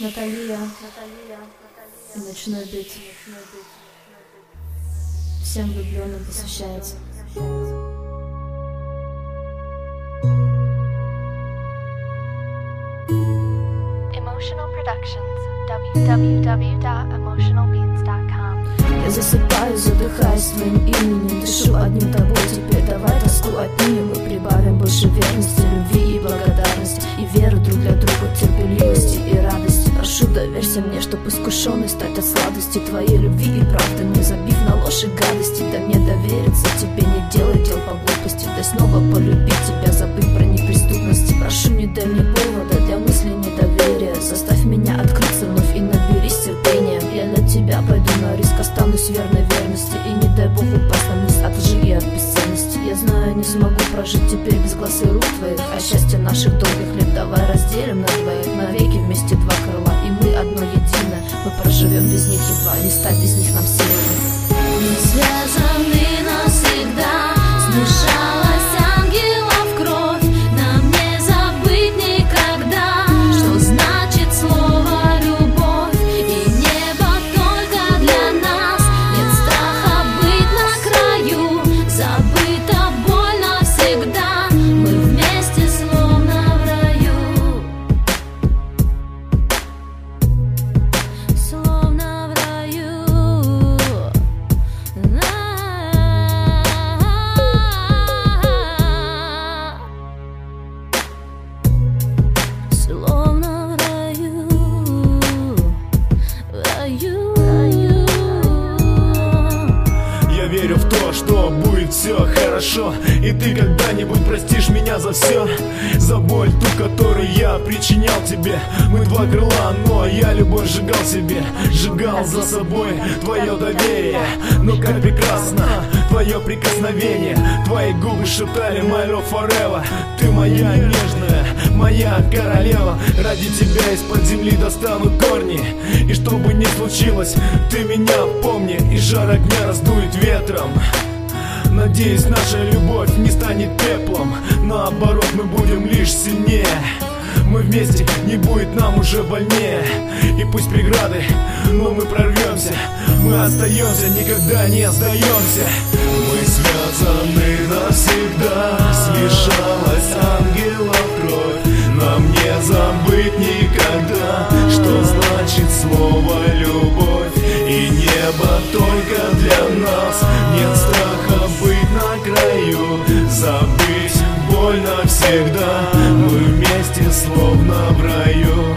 Наталья и ночной бит. Всем влюбленным посвящается. Emotional Productions. www.emotionalbeats.com. Я засыпаю, задыхаюсь твоим именем Дышу одним тобой, теперь давай тоску отнимем И прибавим больше верности, любви и благодарности Доверься мне, чтоб искушенный стать от сладости Твоей любви и правды, не забив на ложь и гадости Да мне довериться тебе, не делай дел по глупости. Дай снова полюбить тебя, забыть про неприступности. Прошу, не дай мне повода для мысли недоверия. Заставь меня открыться вновь и наберись терпения. Я для тебя пойду на риск, останусь верной верности. И не дай Бог упасть на от лжи и от бесценности. Я знаю, не смогу прожить теперь без глаз и рук твоих. А счастье наших долгих лет давай разделим на двоих. Навеки одно единое Мы проживем без них едва, не стать без них нам сильными верю в то, что будет все хорошо. И ты когда-нибудь простишь меня за все За боль ту, которую я причинял тебе. Мы два крыла, но я любовь сжигал себе. Сжигал за собой твое доверие. Но как прекрасно! Твое прикосновение. Твои губы шептали my love forever Ты моя нежная, моя королева. Ради тебя из-под земли достану корни. И что бы ни случилось, ты меня помни И жар огня раздует ветром. Надеюсь, наша любовь не станет пеплом. Наоборот, мы будем лишь сильнее. Мы вместе, не будет нам уже больнее. И пусть преграды, но мы прорвемся. Мы остаемся, никогда не сдаемся. Мы связаны нас. Нет страха быть на краю. Забыть боль навсегда Мы вместе словно в раю